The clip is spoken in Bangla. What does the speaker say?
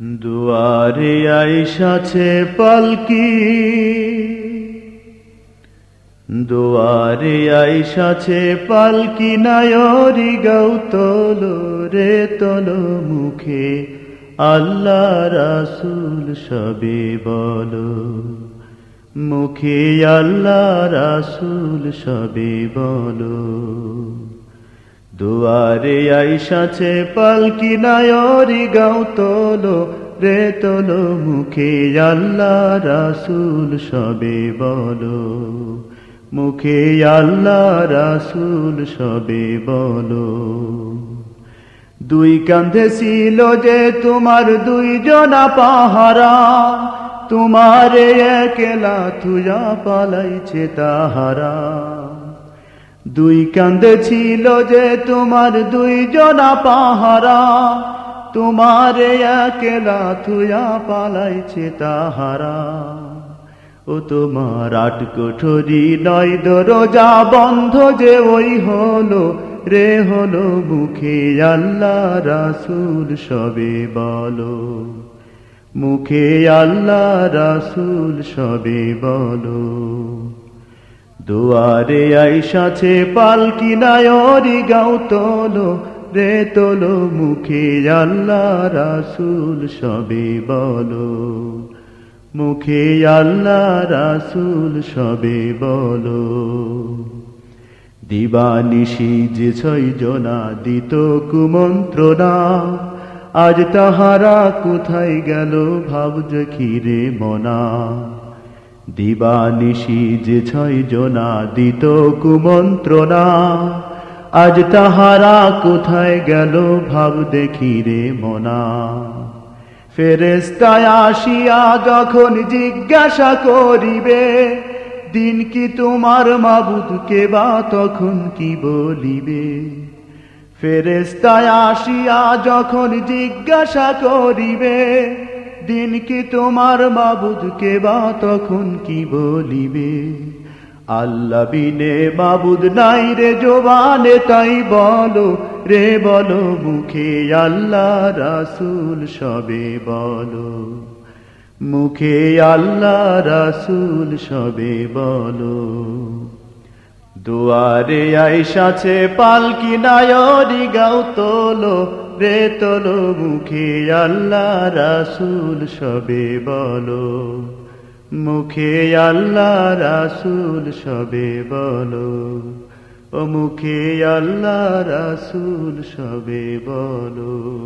দুয়ারে আইসাছে পালকি। দুয়ারে আইসাছে পালকি, নায়রি গাও তলো রে তল মুখে। আল্লাহ রাসুল সবে বলো, মুখে আল্লাহ রাসুল সবে বলো। দুয়ারে আইসাছে পালকি নায়রি গাও তোলো, রে তোলো মুখে আল্লাহ রাসুল সবে বলো। মুখে আল্লাহ রাসুল সবে বলো। দুই কান্ধে ছিল যে তোমার দুই জনা পাহারা, তোমার একেলা তুয়া পালাইছে তাহারা। দুই কান্দে ছিল যে তোমার দুই জনা পাহারা, তোমার একেলা থুয়া পালাইছে তাহারা। ও তোমার আট কোঠরি নয় দরজা বন্ধ যে ওই হলো, রে হলো মুখে আল্লাহ রাসুল সবে বলো। মুখে আল্লাহ রাসুল সবে বলো। দুয়ারে আইসাছে পালকি নায়রি গাও তোলো, রে তোলো মুখে আল্লাহ রাসুল সবে বলো। মুখে আল্লাহ রাসুল সবে বলো। দিবানিশি যে ছয় জনা দিত কুমন্ত্রণা, আজ তাহারা কোথায় গেল ভাবজ খিরে মনা। দিবানিশি যে ছয় জনা দিত কুমন্ত্রণা। আজ তাহারা কোথায় গেল ভাব দেখি রে মনা। ফেরেস্তায় আসিয়া যখন জিজ্ঞাসা করিবে, দিন কি তোমার মাবুদকে বা তখন কি বলিবে? ফেরেস্তায় আসিয়া যখন জিজ্ঞাসা করিবে দিন কি তোমার মাবুদকে বা তখন কি বলিবে? আল্লাহ বিনে মাবুদ নাই রে জোবানে, তাই বলো রে, বলো মুখে আল্লাহ রাসুল সবে বলো। মুখে আল্লাহ রাসুল সবে বলো। দুয়ারে আইসাছে পালকি নায়রি গাও তোলো, রে তোলো মুখে আল্লাহ রাসুল সবে বলো। মুখে আল্লাহ রাসুল সবে বলো। ও মুখে আল্লাহ রাসুল সবে বলো।